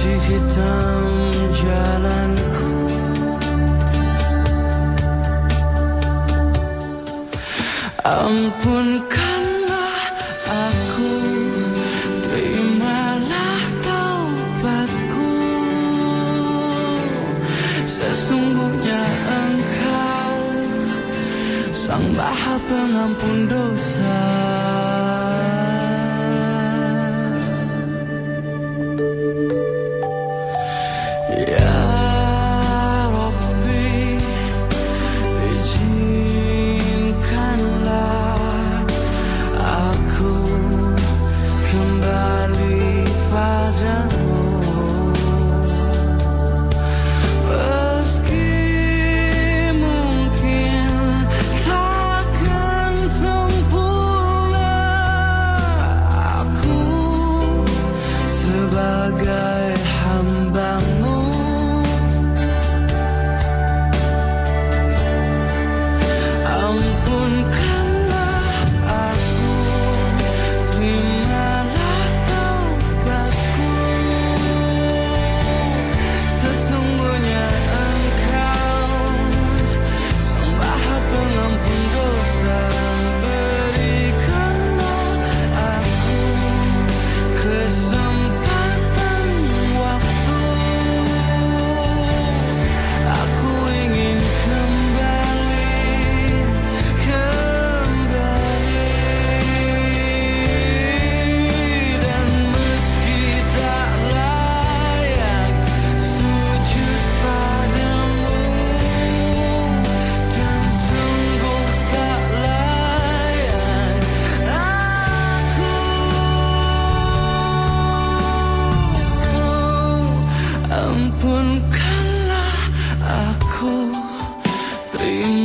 Kunci hitam jalanku. Ampunkanlah aku Terimalah taubatku. Sesungguhnya engkau Sang maha pengampun dosa. pun kalah aku terima